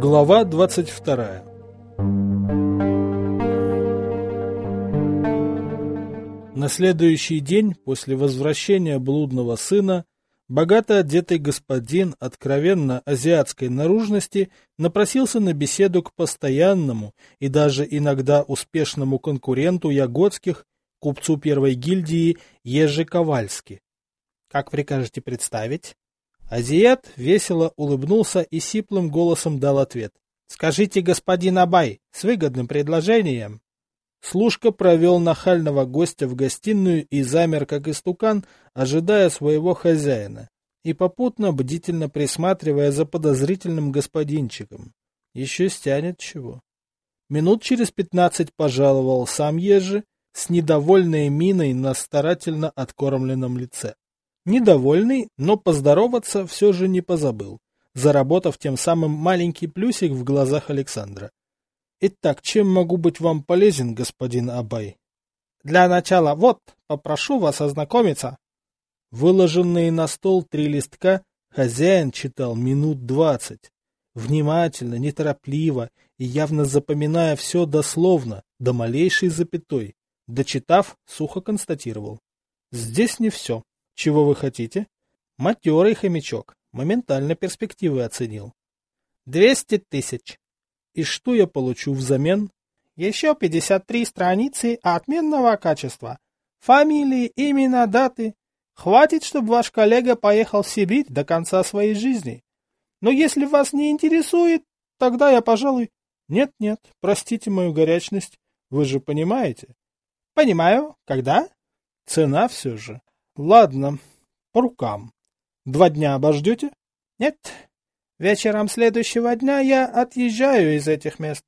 Глава 22 На следующий день после возвращения блудного сына богато одетый господин откровенно азиатской наружности напросился на беседу к постоянному и даже иногда успешному конкуренту Ягодских, купцу первой гильдии Ежи Ковальски. «Как прикажете представить?» Азиат весело улыбнулся и сиплым голосом дал ответ. «Скажите, господин Абай, с выгодным предложением». Служка провел нахального гостя в гостиную и замер, как истукан, ожидая своего хозяина, и попутно бдительно присматривая за подозрительным господинчиком. Еще стянет чего. Минут через пятнадцать пожаловал сам Ежи с недовольной миной на старательно откормленном лице. Недовольный, но поздороваться все же не позабыл, заработав тем самым маленький плюсик в глазах Александра. Итак, чем могу быть вам полезен, господин Абай? Для начала, вот, попрошу вас ознакомиться. Выложенные на стол три листка хозяин читал минут двадцать. Внимательно, неторопливо и явно запоминая все дословно, до малейшей запятой. Дочитав, сухо констатировал. Здесь не все. Чего вы хотите? Матерый хомячок. Моментально перспективы оценил. Двести тысяч. И что я получу взамен? Еще 53 страницы отменного качества. Фамилии, имена, даты. Хватит, чтобы ваш коллега поехал в Сибирь до конца своей жизни. Но если вас не интересует, тогда я, пожалуй... Нет-нет, простите мою горячность. Вы же понимаете? Понимаю. Когда? Цена все же. Ладно, по рукам. Два дня обождете? Нет, Вечером следующего дня я отъезжаю из этих мест.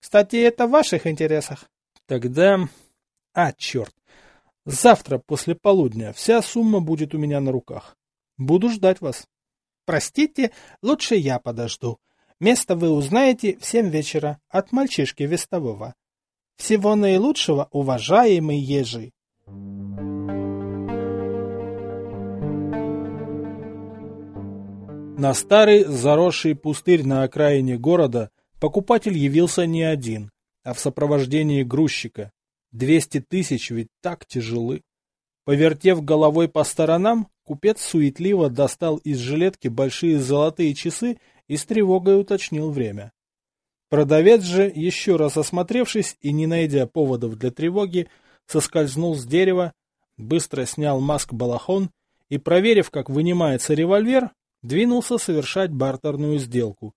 Кстати, это в ваших интересах. Тогда... А, черт. Завтра после полудня вся сумма будет у меня на руках. Буду ждать вас. Простите, лучше я подожду. Место вы узнаете в семь вечера от мальчишки вестового. Всего наилучшего, уважаемый ежи. На старый заросший пустырь на окраине города покупатель явился не один, а в сопровождении грузчика. Двести тысяч ведь так тяжелы. Повертев головой по сторонам, купец суетливо достал из жилетки большие золотые часы и с тревогой уточнил время. Продавец же, еще раз осмотревшись и не найдя поводов для тревоги, соскользнул с дерева, быстро снял маск-балахон и, проверив, как вынимается револьвер, двинулся совершать бартерную сделку,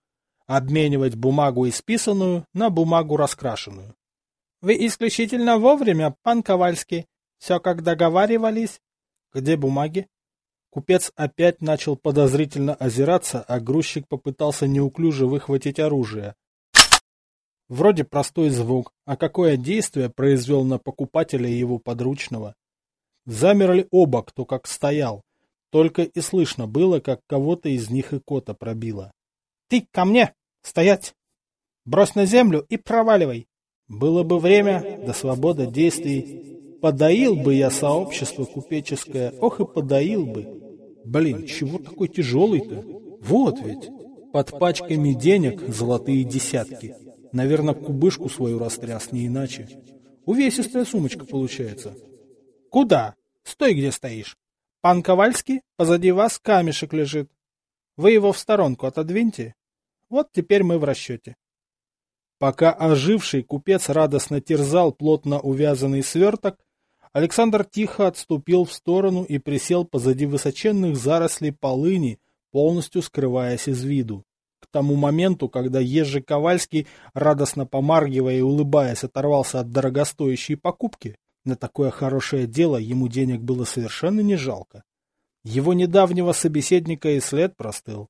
обменивать бумагу исписанную на бумагу раскрашенную. — Вы исключительно вовремя, пан Ковальский. Все как договаривались. — Где бумаги? Купец опять начал подозрительно озираться, а грузчик попытался неуклюже выхватить оружие. Вроде простой звук, а какое действие произвел на покупателя его подручного? Замерли оба, кто как стоял, только и слышно было, как кого-то из них и кота пробило. — Ты ко мне! Стоять! Брось на землю и проваливай! Было бы время до свободы действий. Подоил бы я сообщество купеческое, ох и подоил бы. Блин, чего такой тяжелый-то? Вот ведь! Под пачками денег золотые десятки. Наверное, кубышку свою растряс, не иначе. Увесистая сумочка получается. Куда? Стой, где стоишь. Пан Ковальский, позади вас камешек лежит. Вы его в сторонку отодвиньте. Вот теперь мы в расчете. Пока оживший купец радостно терзал плотно увязанный сверток, Александр тихо отступил в сторону и присел позади высоченных зарослей полыни, полностью скрываясь из виду. К тому моменту, когда Ежи Ковальский, радостно помаргивая и улыбаясь, оторвался от дорогостоящей покупки, на такое хорошее дело ему денег было совершенно не жалко. Его недавнего собеседника и след простыл.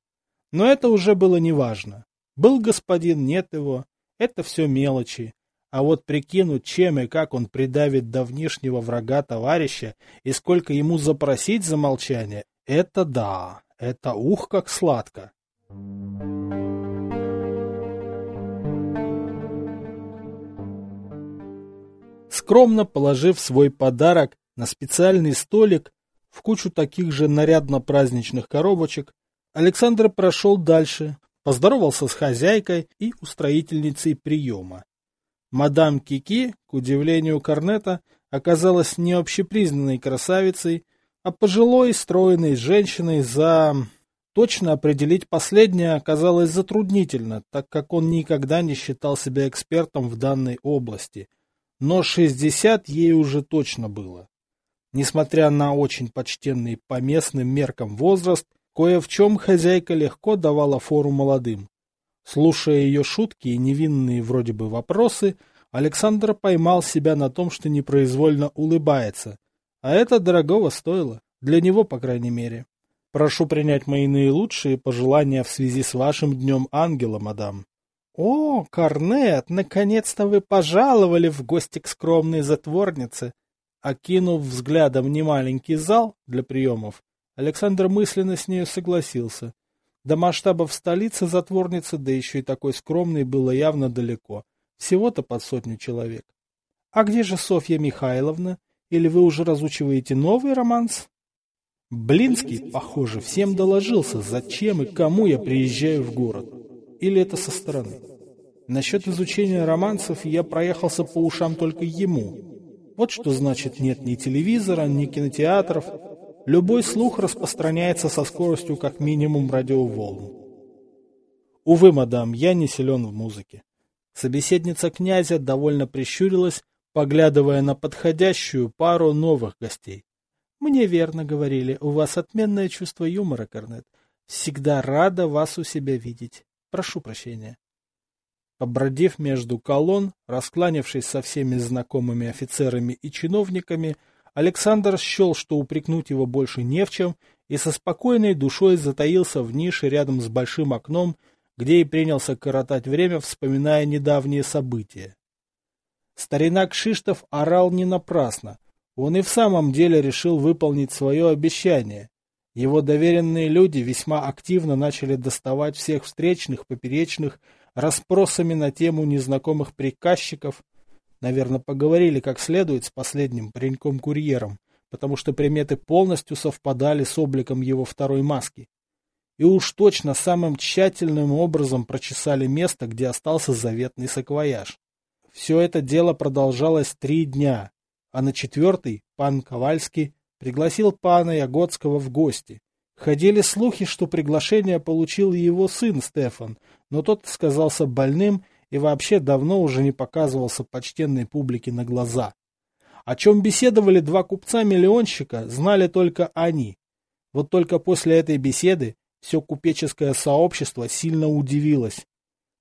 Но это уже было неважно. Был господин, нет его. Это все мелочи. А вот прикинуть, чем и как он придавит давнишнего врага товарища и сколько ему запросить за молчание, это да, это ух как сладко. Скромно положив свой подарок на специальный столик в кучу таких же нарядно-праздничных коробочек, Александр прошел дальше, поздоровался с хозяйкой и устроительницей приема. Мадам Кики, к удивлению Корнета, оказалась не общепризнанной красавицей, а пожилой стройной женщиной за... Точно определить последнее оказалось затруднительно, так как он никогда не считал себя экспертом в данной области. Но 60 ей уже точно было. Несмотря на очень почтенный по местным меркам возраст, кое в чем хозяйка легко давала фору молодым. Слушая ее шутки и невинные вроде бы вопросы, Александр поймал себя на том, что непроизвольно улыбается. А это дорогого стоило. Для него, по крайней мере. Прошу принять мои наилучшие пожелания в связи с вашим Днем Ангела, мадам. О, Корнет, наконец-то вы пожаловали в гости к скромной затворнице. Окинув взглядом немаленький зал для приемов, Александр мысленно с нею согласился. До масштабов столицы затворницы, да еще и такой скромной, было явно далеко. Всего-то под сотню человек. А где же Софья Михайловна? Или вы уже разучиваете новый романс? Блинский, похоже, всем доложился, зачем и кому я приезжаю в город. Или это со стороны. Насчет изучения романсов я проехался по ушам только ему. Вот что значит нет ни телевизора, ни кинотеатров. Любой слух распространяется со скоростью как минимум радиоволн. Увы, мадам, я не силен в музыке. Собеседница князя довольно прищурилась, поглядывая на подходящую пару новых гостей. Мне верно говорили, у вас отменное чувство юмора, Корнет. Всегда рада вас у себя видеть. Прошу прощения. Побродив между колонн, раскланявшись со всеми знакомыми офицерами и чиновниками, Александр счел, что упрекнуть его больше не в чем, и со спокойной душой затаился в нише рядом с большим окном, где и принялся коротать время, вспоминая недавние события. Старина Кшиштов орал не напрасно — он и в самом деле решил выполнить свое обещание. Его доверенные люди весьма активно начали доставать всех встречных, поперечных, расспросами на тему незнакомых приказчиков. Наверное, поговорили как следует с последним пареньком-курьером, потому что приметы полностью совпадали с обликом его второй маски. И уж точно самым тщательным образом прочесали место, где остался заветный саквояж. Все это дело продолжалось три дня, а на четвертый пан Ковальский пригласил пана Ягодского в гости. Ходили слухи, что приглашение получил его сын Стефан, но тот сказался больным и вообще давно уже не показывался почтенной публике на глаза. О чем беседовали два купца-миллионщика, знали только они. Вот только после этой беседы все купеческое сообщество сильно удивилось.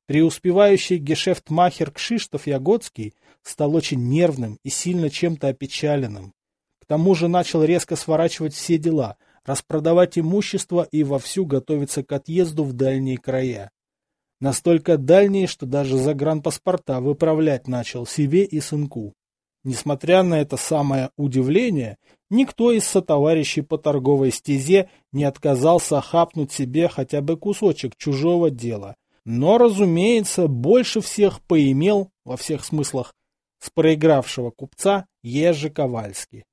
Преуспевающий гешефтмахер Кшиштоф Ягодский стал очень нервным и сильно чем-то опечаленным. К тому же начал резко сворачивать все дела, распродавать имущество и вовсю готовиться к отъезду в дальние края. Настолько дальние, что даже загранпаспорта выправлять начал себе и сынку. Несмотря на это самое удивление, никто из сотоварищей по торговой стезе не отказался хапнуть себе хотя бы кусочек чужого дела – но, разумеется, больше всех поимел, во всех смыслах, с проигравшего купца Ежи Ковальский.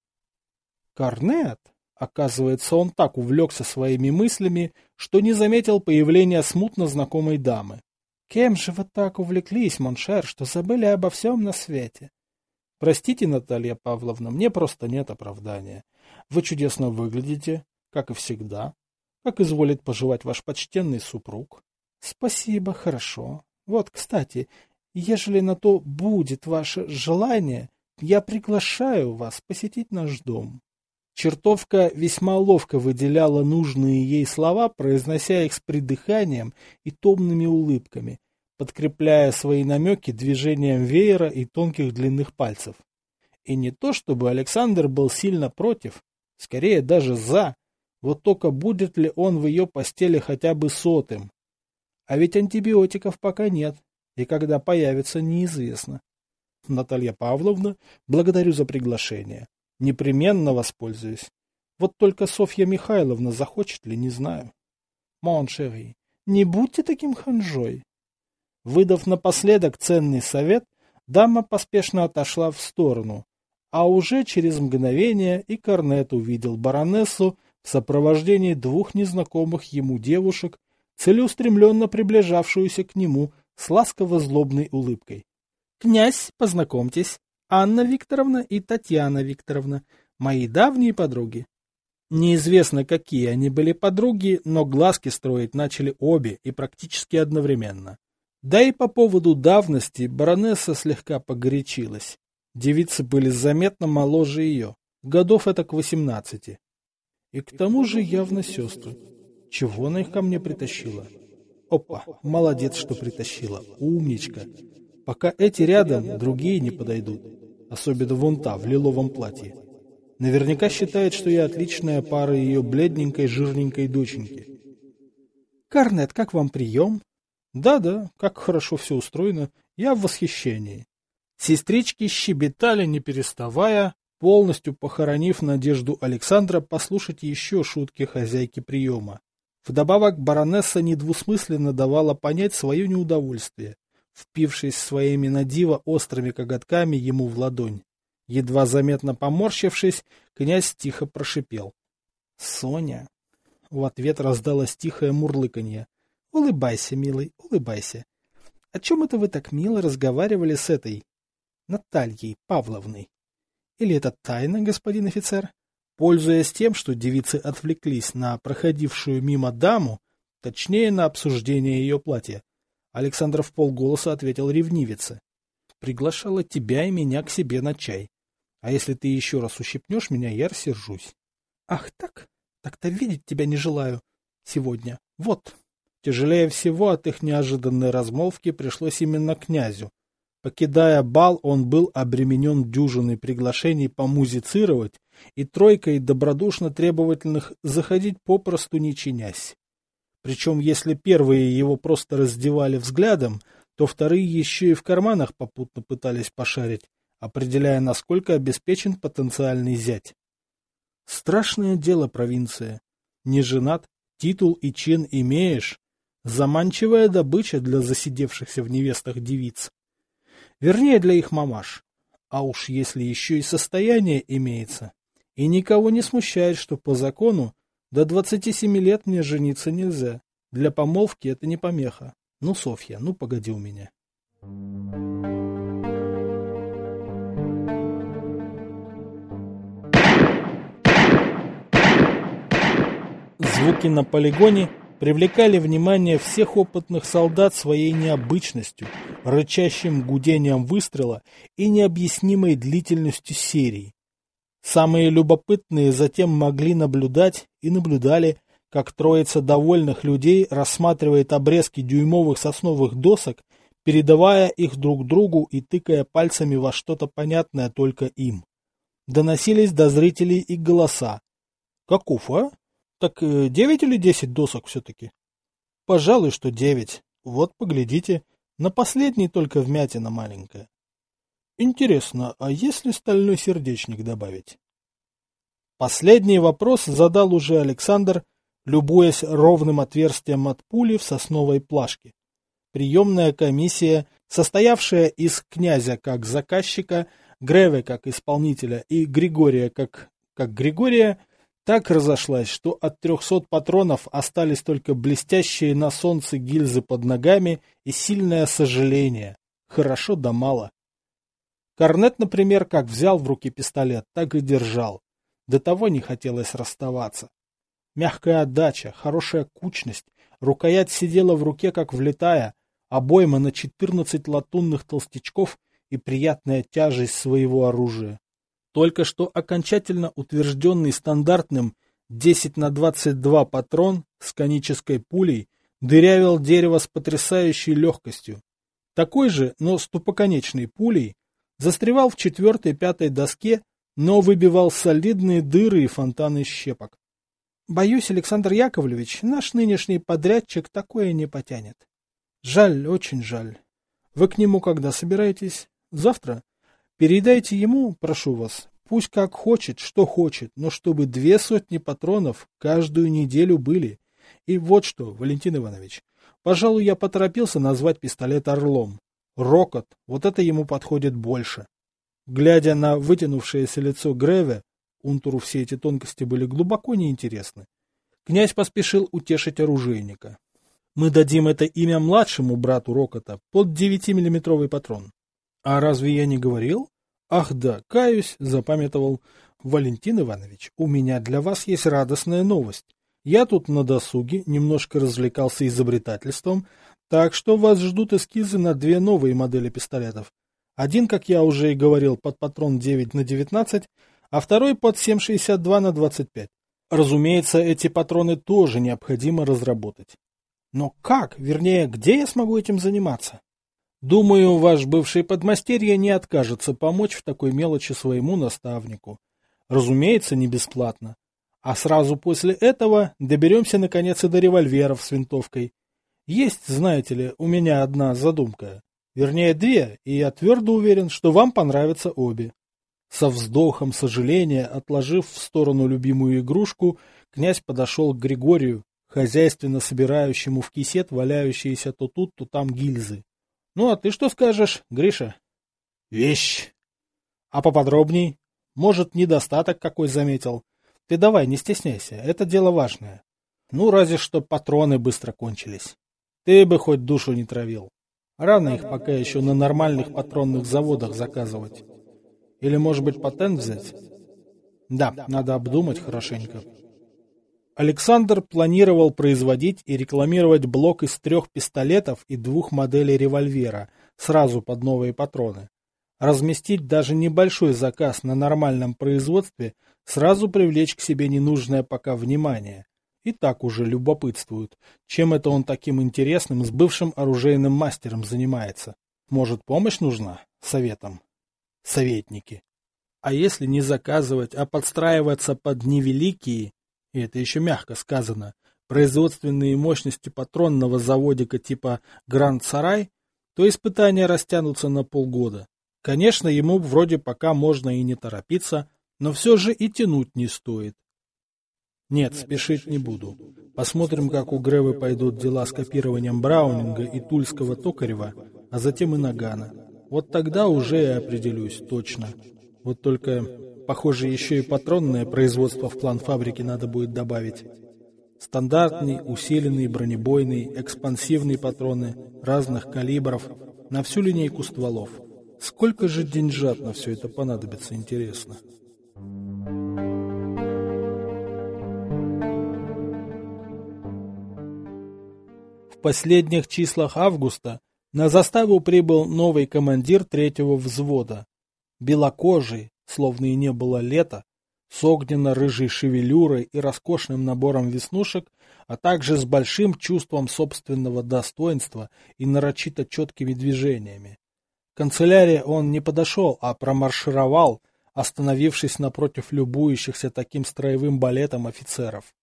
Корнет, оказывается, он так увлекся своими мыслями, что не заметил появления смутно знакомой дамы. Кем же вы так увлеклись, mon cher, что забыли обо всем на свете? Простите, Наталья Павловна, мне просто нет оправдания. Вы чудесно выглядите, как и всегда. Как изволит поживать ваш почтенный супруг? Спасибо, хорошо. Вот, кстати, ежели на то будет ваше желание, я приглашаю вас посетить наш дом. Чертовка весьма ловко выделяла нужные ей слова, произнося их с придыханием и томными улыбками, подкрепляя свои намеки движением веера и тонких длинных пальцев. И не то, чтобы Александр был сильно против, скорее даже за, вот только будет ли он в ее постели хотя бы сотым. А ведь антибиотиков пока нет, и когда появится, неизвестно. Наталья Павловна, благодарю за приглашение. Непременно воспользуюсь. Вот только Софья Михайловна захочет ли, не знаю. Mon chéri, не будьте таким ханжой. Выдав напоследок ценный совет, дама поспешно отошла в сторону, а уже через мгновение и Корнет увидел баронессу в сопровождении двух незнакомых ему девушек целеустремленно приближавшуюся к нему с ласково-злобной улыбкой. «Князь, познакомьтесь, Анна Викторовна и Татьяна Викторовна, мои давние подруги». Неизвестно, какие они были подруги, но глазки строить начали обе и практически одновременно. Да и по поводу давности баронесса слегка погорячилась. Девицы были заметно моложе ее, годов это к восемнадцати. И к тому же явно сестры. Чего она их ко мне притащила? Опа, молодец, что притащила. Умничка. Пока эти рядом, другие не подойдут. Особенно вон та, в лиловом платье. Наверняка считает, что я отличная пара ее бледненькой, жирненькой доченьки. Карнет, как вам прием? Да-да, как хорошо все устроено. Я в восхищении. Сестрички щебетали, не переставая, полностью похоронив надежду Александра послушать еще шутки хозяйки приема. Вдобавок баронесса недвусмысленно давала понять свое неудовольствие, впившись своими надиво острыми коготками ему в ладонь. Едва заметно поморщившись, князь тихо прошипел. — Соня! В ответ раздалось тихое мурлыканье. — Улыбайся, милый, улыбайся. О чем это вы так мило разговаривали с этой Натальей Павловной? Или это тайна, господин офицер? Пользуясь тем, что девицы отвлеклись на проходившую мимо даму, точнее на обсуждение ее платья, Александр в полголоса ответил ревнивице. Приглашала тебя и меня к себе на чай. А если ты еще раз ущипнешь меня, я рассержусь. Ах так? Так-то видеть тебя не желаю. Сегодня. Вот. Тяжелее всего от их неожиданной размолвки пришлось именно князю. Покидая бал, он был обременен дюжиной приглашений помузицировать и тройкой добродушно требовательных заходить попросту не чинясь. Причем, если первые его просто раздевали взглядом, то вторые еще и в карманах попутно пытались пошарить, определяя, насколько обеспечен потенциальный зять. Страшное дело провинция. Не женат, титул и чин имеешь, заманчивая добыча для засидевшихся в невестах девиц. Вернее, для их мамаш. А уж если еще и состояние имеется. И никого не смущает, что по закону до 27 лет мне жениться нельзя. Для помолвки это не помеха. Ну, Софья, ну погоди у меня. Звуки на полигоне привлекали внимание всех опытных солдат своей необычностью, рычащим гудением выстрела и необъяснимой длительностью серии. Самые любопытные затем могли наблюдать и наблюдали, как троица довольных людей рассматривает обрезки дюймовых сосновых досок, передавая их друг другу и тыкая пальцами во что-то понятное только им. Доносились до зрителей и голоса. «Каков, а? Так э, девять или десять досок все-таки? Пожалуй, что девять. Вот, поглядите. На последней только вмятина маленькая. Интересно, а если стальной сердечник добавить? Последний вопрос задал уже Александр, любуясь ровным отверстием от пули в сосновой плашке. Приемная комиссия, состоявшая из князя как заказчика, Греве как исполнителя и Григория как, как Григория, так разошлась, что от трехсот патронов остались только блестящие на солнце гильзы под ногами и сильное сожаление. Хорошо да мало. Корнет, например, как взял в руки пистолет, так и держал. До того не хотелось расставаться. Мягкая отдача, хорошая кучность, рукоять сидела в руке, как влетая, обойма на четырнадцать латунных толстячков и приятная тяжесть своего оружия. Только что окончательно утвержденный стандартным 10 на 22 патрон с конической пулей дырявил дерево с потрясающей легкостью. Такой же, но с тупоконечной пулей, застревал в четвертой-пятой доске, но выбивал солидные дыры и фонтаны щепок. Боюсь, Александр Яковлевич, наш нынешний подрядчик такое не потянет. Жаль, очень жаль. Вы к нему когда собираетесь? Завтра? Передайте ему, прошу вас, пусть как хочет, что хочет, но чтобы две сотни патронов каждую неделю были. И вот что, Валентин Иванович, пожалуй, я поторопился назвать пистолет «Орлом». Рокот, вот это ему подходит больше. Глядя на вытянувшееся лицо Греве, Унтуру все эти тонкости были глубоко неинтересны. Князь поспешил утешить оружейника. Мы дадим это имя младшему брату Рокота под 9-миллиметровый патрон. А разве я не говорил? Ах да, каюсь, запамятовал. Валентин Иванович, у меня для вас есть радостная новость. Я тут на досуге немножко развлекался изобретательством, так что вас ждут эскизы на две новые модели пистолетов. Один, как я уже и говорил, под патрон 9 на 19, а второй под 7,62 на 25. Разумеется, эти патроны тоже необходимо разработать. Но как, вернее, где я смогу этим заниматься? Думаю, ваш бывший подмастерье не откажется помочь в такой мелочи своему наставнику. Разумеется, не бесплатно. А сразу после этого доберемся наконец и до револьверов с винтовкой. Есть, знаете ли, у меня одна задумка. Вернее, две, и я твердо уверен, что вам понравятся обе. Со вздохом сожаления, отложив в сторону любимую игрушку, князь подошел к Григорию, хозяйственно собирающему в кисет валяющиеся то тут, то там гильзы. — Ну, а ты что скажешь, Гриша? — Вещь. — А поподробней? Может, недостаток какой заметил? Ты давай, не стесняйся, это дело важное. Ну, разве что патроны быстро кончились. Ты бы хоть душу не травил. Рано их пока еще на нормальных патронных заводах заказывать. Или, может быть, патент взять? Да, надо обдумать хорошенько. Александр планировал производить и рекламировать блок из трех пистолетов и двух моделей револьвера, сразу под новые патроны. Разместить даже небольшой заказ на нормальном производстве, сразу привлечь к себе ненужное пока внимание. И так уже любопытствуют, чем это он таким интересным с бывшим оружейным мастером занимается. Может, помощь нужна? Советом советники. А если не заказывать, а подстраиваться под невеликие, и это еще мягко сказано, производственные мощности патронного заводика типа Гранд Сарай, то испытания растянутся на полгода. Конечно, ему вроде пока можно и не торопиться, но все же и тянуть не стоит. Нет, спешить не буду. Посмотрим, как у Гревы пойдут дела с копированием Браунинга и Тульского Токарева, а затем и Нагана. Вот тогда уже и определюсь точно. Вот только, похоже, еще и патронное производство в план фабрики надо будет добавить. Стандартный, усиленный, бронебойный, экспансивный патроны разных калибров на всю линейку стволов. Сколько же деньжат на все это понадобится, интересно? В последних числах августа на заставу прибыл новый командир третьего взвода. Белокожий, словно и не было лета, с огненно-рыжей шевелюрой и роскошным набором веснушек, а также с большим чувством собственного достоинства и нарочито четкими движениями. К канцелярии он не подошел, а промаршировал, остановившись напротив любующихся таким строевым балетом офицеров.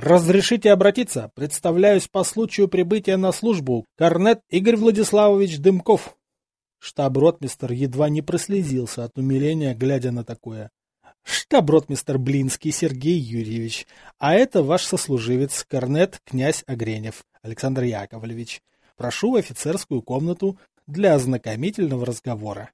Разрешите обратиться. Представляюсь по случаю прибытия на службу. Корнет Игорь Владиславович Дымков. Штаб-ротмистер едва не прослезился от умиления, глядя на такое. Штаб-ротмистер Блинский Сергей Юрьевич, а это ваш сослуживец, корнет князь Огренев Александр Яковлевич. Прошу в офицерскую комнату для ознакомительного разговора.